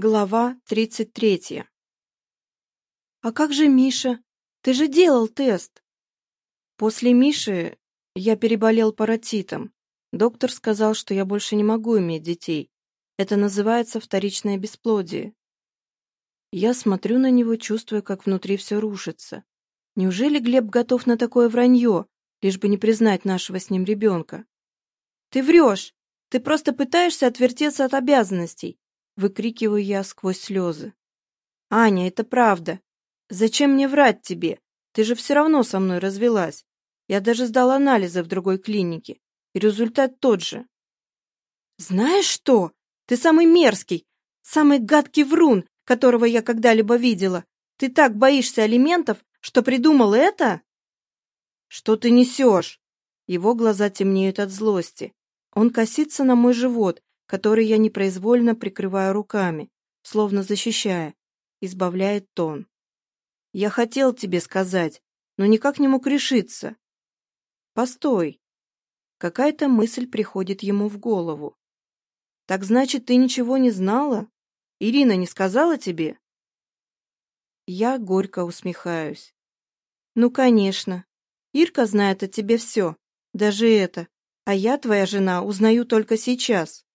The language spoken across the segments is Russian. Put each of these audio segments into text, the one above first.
Глава 33. «А как же Миша? Ты же делал тест!» После Миши я переболел паротитом. Доктор сказал, что я больше не могу иметь детей. Это называется вторичное бесплодие. Я смотрю на него, чувствуя, как внутри все рушится. Неужели Глеб готов на такое вранье, лишь бы не признать нашего с ним ребенка? «Ты врешь! Ты просто пытаешься отвертеться от обязанностей!» выкрикиваю я сквозь слезы. «Аня, это правда! Зачем мне врать тебе? Ты же все равно со мной развелась. Я даже сдал анализы в другой клинике, и результат тот же». «Знаешь что? Ты самый мерзкий, самый гадкий врун, которого я когда-либо видела. Ты так боишься алиментов, что придумал это?» «Что ты несешь?» Его глаза темнеют от злости. Он косится на мой живот, который я непроизвольно прикрываю руками, словно защищая, избавляет тон. «Я хотел тебе сказать, но никак не мог решиться». «Постой!» Какая-то мысль приходит ему в голову. «Так значит, ты ничего не знала? Ирина не сказала тебе?» Я горько усмехаюсь. «Ну, конечно. Ирка знает о тебе все, даже это. А я, твоя жена, узнаю только сейчас».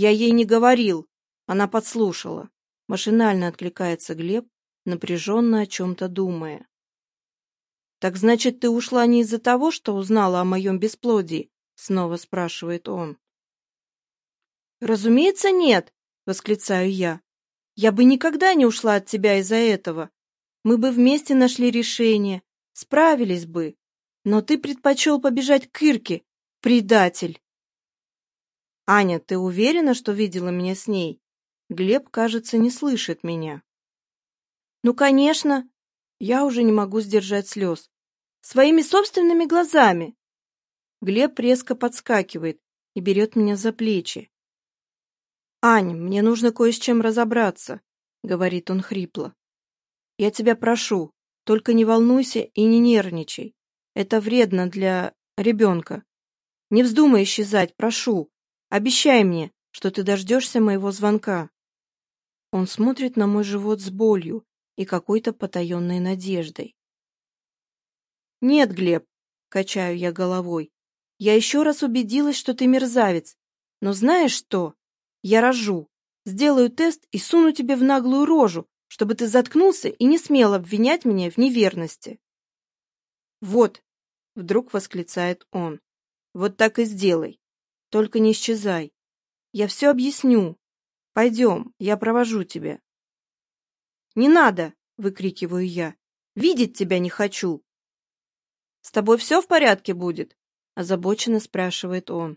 Я ей не говорил. Она подслушала. Машинально откликается Глеб, напряженно о чем-то думая. «Так значит, ты ушла не из-за того, что узнала о моем бесплодии?» Снова спрашивает он. «Разумеется, нет!» — восклицаю я. «Я бы никогда не ушла от тебя из-за этого. Мы бы вместе нашли решение, справились бы. Но ты предпочел побежать к Ирке, предатель!» Аня, ты уверена, что видела меня с ней? Глеб, кажется, не слышит меня. Ну, конечно. Я уже не могу сдержать слез. Своими собственными глазами. Глеб резко подскакивает и берет меня за плечи. «Ань, мне нужно кое с чем разобраться», — говорит он хрипло. «Я тебя прошу, только не волнуйся и не нервничай. Это вредно для ребенка. Не вздумай исчезать, прошу. Обещай мне, что ты дождешься моего звонка. Он смотрит на мой живот с болью и какой-то потаенной надеждой. Нет, Глеб, качаю я головой. Я еще раз убедилась, что ты мерзавец. Но знаешь что? Я рожу. Сделаю тест и суну тебе в наглую рожу, чтобы ты заткнулся и не смел обвинять меня в неверности. Вот, вдруг восклицает он. Вот так и сделай. Только не исчезай. Я все объясню. Пойдем, я провожу тебя. «Не надо!» — выкрикиваю я. «Видеть тебя не хочу!» «С тобой все в порядке будет?» — озабоченно спрашивает он.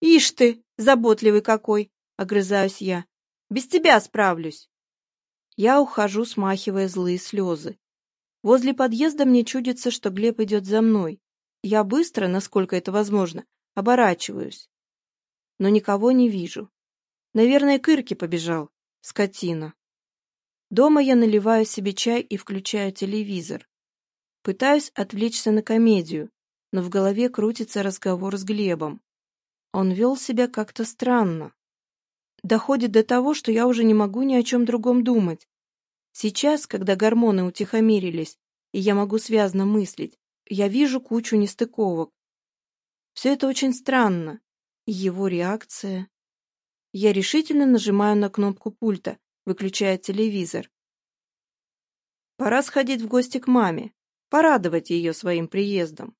«Ишь ты, заботливый какой!» — огрызаюсь я. «Без тебя справлюсь!» Я ухожу, смахивая злые слезы. Возле подъезда мне чудится, что Глеб идет за мной. Я быстро, насколько это возможно, Оборачиваюсь. Но никого не вижу. Наверное, к Ирке побежал. Скотина. Дома я наливаю себе чай и включаю телевизор. Пытаюсь отвлечься на комедию, но в голове крутится разговор с Глебом. Он вел себя как-то странно. Доходит до того, что я уже не могу ни о чем другом думать. Сейчас, когда гормоны утихомирились, и я могу связно мыслить, я вижу кучу нестыковок. Все это очень странно. И его реакция... Я решительно нажимаю на кнопку пульта, выключая телевизор. Пора сходить в гости к маме, порадовать ее своим приездом.